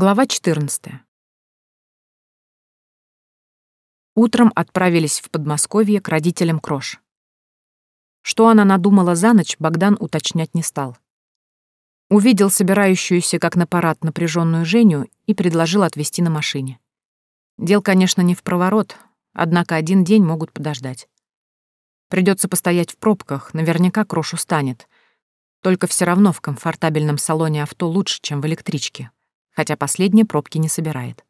Глава 14. Утром отправились в Подмосковье к родителям Крош. Что она надумала за ночь, Богдан уточнять не стал. Увидел собирающуюся, как на парад, напряженную Женю и предложил отвезти на машине. Дел, конечно, не в проворот, однако один день могут подождать. Придется постоять в пробках, наверняка Крош устанет. Только все равно в комфортабельном салоне авто лучше, чем в электричке, хотя последняя пробки не собирает.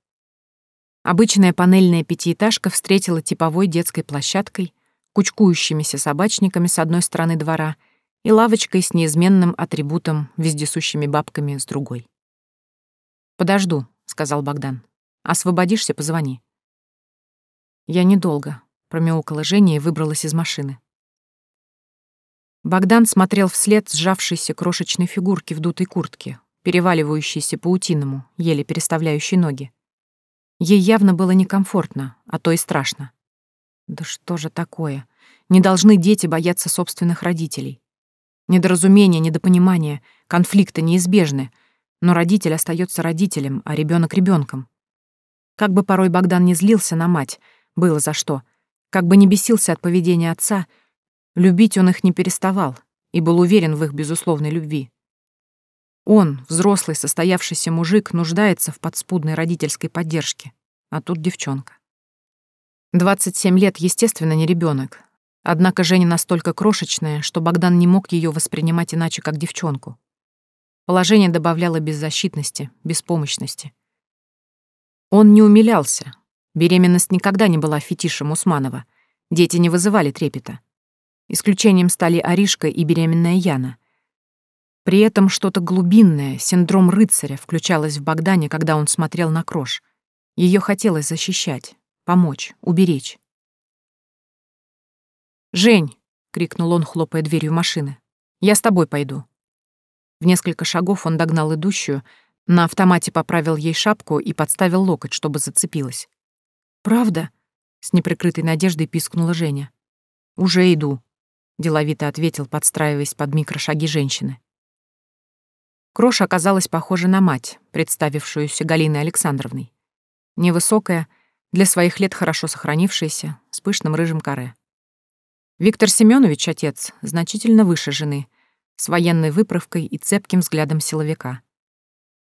Обычная панельная пятиэтажка встретила типовой детской площадкой, кучкующимися собачниками с одной стороны двора и лавочкой с неизменным атрибутом вездесущими бабками с другой. «Подожду», — сказал Богдан. «Освободишься, позвони». «Я недолго», — промяукала Женя и выбралась из машины. Богдан смотрел вслед сжавшейся крошечной фигурки в дутой куртке, переваливающейся паутиному, еле переставляющей ноги. Ей явно было некомфортно, а то и страшно. Да что же такое? Не должны дети бояться собственных родителей. Недоразумения, недопонимания, конфликты неизбежны, но родитель остается родителем, а ребенок ребенком. Как бы порой Богдан не злился на мать, было за что, как бы не бесился от поведения отца, любить он их не переставал и был уверен в их безусловной любви. Он, взрослый, состоявшийся мужик, нуждается в подспудной родительской поддержке, а тут девчонка. 27 лет, естественно, не ребенок. Однако Женя настолько крошечная, что Богдан не мог ее воспринимать иначе, как девчонку. Положение добавляло беззащитности, беспомощности. Он не умилялся. Беременность никогда не была фетишем Усманова. Дети не вызывали трепета. Исключением стали Аришка и беременная Яна — при этом что-то глубинное, синдром рыцаря, включалось в Богдане, когда он смотрел на Крош. Ее хотелось защищать, помочь, уберечь. «Жень!» — крикнул он, хлопая дверью машины. «Я с тобой пойду». В несколько шагов он догнал идущую, на автомате поправил ей шапку и подставил локоть, чтобы зацепилась. «Правда?» — с неприкрытой надеждой пискнула Женя. «Уже иду», — деловито ответил, подстраиваясь под микрошаги женщины. Кроша оказалась похожа на мать, представившуюся Галиной Александровной. Невысокая, для своих лет хорошо сохранившаяся, с пышным рыжим каре. Виктор Семенович, отец, значительно выше жены, с военной выправкой и цепким взглядом силовика.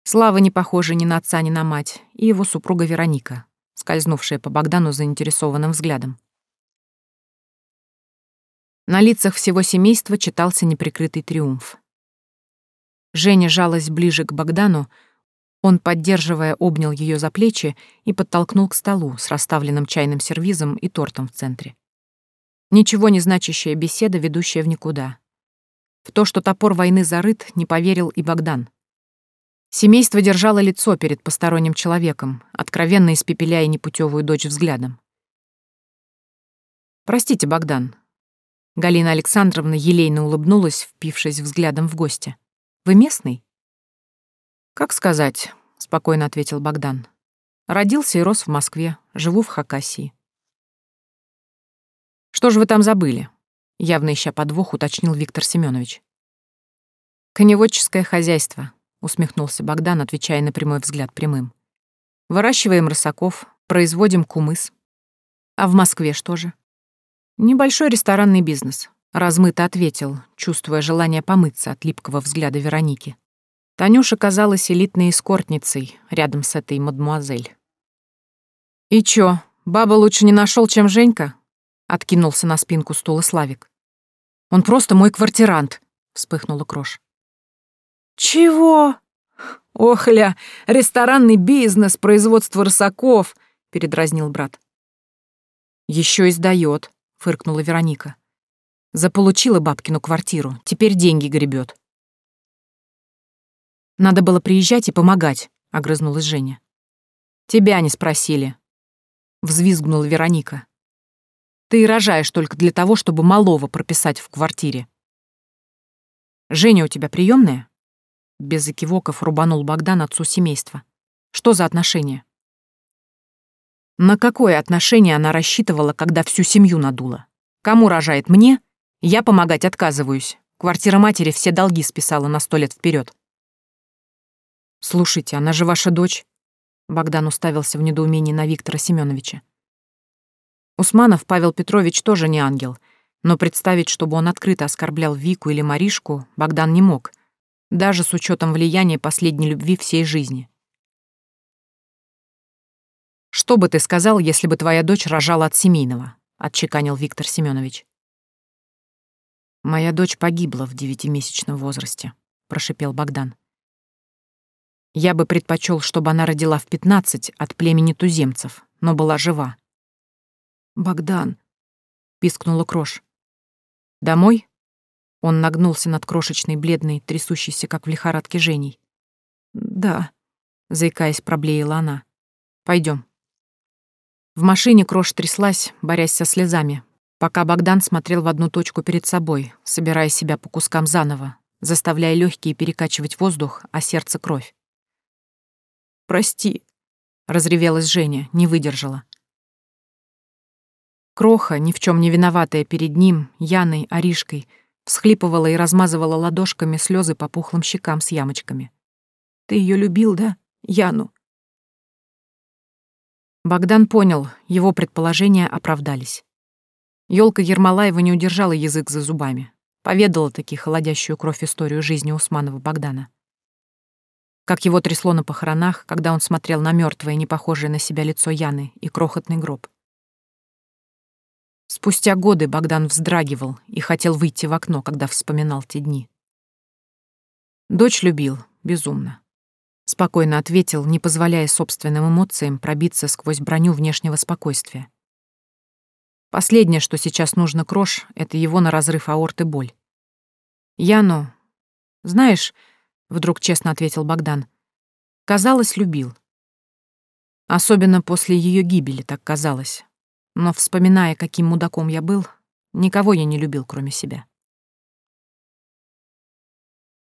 Слава не похожа ни на отца, ни на мать, и его супруга Вероника, скользнувшая по Богдану заинтересованным взглядом. На лицах всего семейства читался неприкрытый триумф. Женя жалась ближе к Богдану, он, поддерживая, обнял ее за плечи и подтолкнул к столу с расставленным чайным сервизом и тортом в центре. Ничего не значащая беседа, ведущая в никуда. В то, что топор войны зарыт, не поверил и Богдан. Семейство держало лицо перед посторонним человеком, откровенно испепеляя непутевую дочь взглядом. «Простите, Богдан». Галина Александровна елейно улыбнулась, впившись взглядом в гостя. Вы местный?» «Как сказать», — спокойно ответил Богдан. «Родился и рос в Москве, живу в Хакасии». «Что же вы там забыли?» — явно ища подвох, уточнил Виктор Семенович. «Коневодческое хозяйство», — усмехнулся Богдан, отвечая на прямой взгляд прямым. «Выращиваем рысаков, производим кумыс. А в Москве что же?» «Небольшой ресторанный бизнес. Размыто ответил, чувствуя желание помыться от липкого взгляда Вероники. Танюша казалась элитной эскортницей рядом с этой мадмуазель. «И чё, баба лучше не нашел, чем Женька?» — откинулся на спинку стула Славик. «Он просто мой квартирант», — вспыхнула Крош. «Чего?» «Охля, ресторанный бизнес, производство рысаков», — передразнил брат. «Еще и сдаёт», — фыркнула Вероника. Заполучила бабкину квартиру, теперь деньги гребет. Надо было приезжать и помогать, огрызнулась Женя. Тебя не спросили. Взвизгнула Вероника. Ты рожаешь только для того, чтобы малого прописать в квартире. Женя у тебя приемная? Без экивоков рубанул Богдан отцу семейства. Что за отношения? На какое отношение она рассчитывала, когда всю семью надула? Кому рожает, мне я помогать отказываюсь. Квартира матери все долги списала на сто лет вперед. Слушайте, она же ваша дочь. Богдан уставился в недоумении на Виктора Семеновича. Усманов Павел Петрович тоже не ангел, но представить, чтобы он открыто оскорблял Вику или Маришку, Богдан не мог, даже с учетом влияния последней любви всей жизни. «Что бы ты сказал, если бы твоя дочь рожала от семейного?» — отчеканил Виктор Семенович. «Моя дочь погибла в девятимесячном возрасте», — прошипел Богдан. «Я бы предпочел, чтобы она родила в пятнадцать от племени туземцев, но была жива». «Богдан», — пискнула Крош. «Домой?» Он нагнулся над крошечной, бледной, трясущейся, как в лихорадке, Женей. «Да», — заикаясь, проблеяла она. Пойдем. В машине Крош тряслась, борясь со слезами, пока Богдан смотрел в одну точку перед собой, собирая себя по кускам заново, заставляя легкие перекачивать воздух, а сердце — кровь. «Прости», — разревелась Женя, не выдержала. Кроха, ни в чем не виноватая перед ним, Яной, Аришкой, всхлипывала и размазывала ладошками слезы по пухлым щекам с ямочками. «Ты ее любил, да, Яну?» Богдан понял, его предположения оправдались. Ёлка Ермолаева не удержала язык за зубами. Поведала таки холодящую кровь историю жизни Усманова Богдана. Как его трясло на похоронах, когда он смотрел на мертвое, не похожее на себя лицо Яны и крохотный гроб. Спустя годы Богдан вздрагивал и хотел выйти в окно, когда вспоминал те дни. Дочь любил, безумно. Спокойно ответил, не позволяя собственным эмоциям пробиться сквозь броню внешнего спокойствия. Последнее, что сейчас нужно Крош, это его на разрыв аорты боль. Яну, знаешь, вдруг честно ответил Богдан, казалось, любил. Особенно после ее гибели так казалось. Но вспоминая, каким мудаком я был, никого я не любил, кроме себя.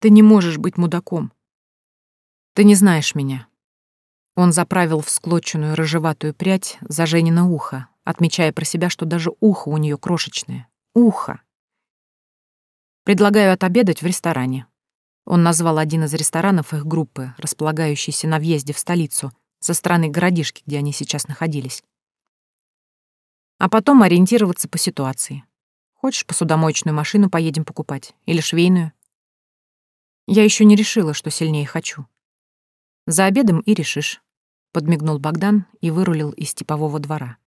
Ты не можешь быть мудаком. Ты не знаешь меня. Он заправил в склоченную рыжеватую прядь за Женино ухо, отмечая про себя, что даже ухо у нее крошечное. Ухо. Предлагаю отобедать в ресторане. Он назвал один из ресторанов их группы, располагающийся на въезде в столицу, со стороны городишки, где они сейчас находились. А потом ориентироваться по ситуации. Хочешь, посудомоечную машину поедем покупать? Или швейную? Я еще не решила, что сильнее хочу. За обедом и решишь. Подмигнул Богдан и вырулил из типового двора.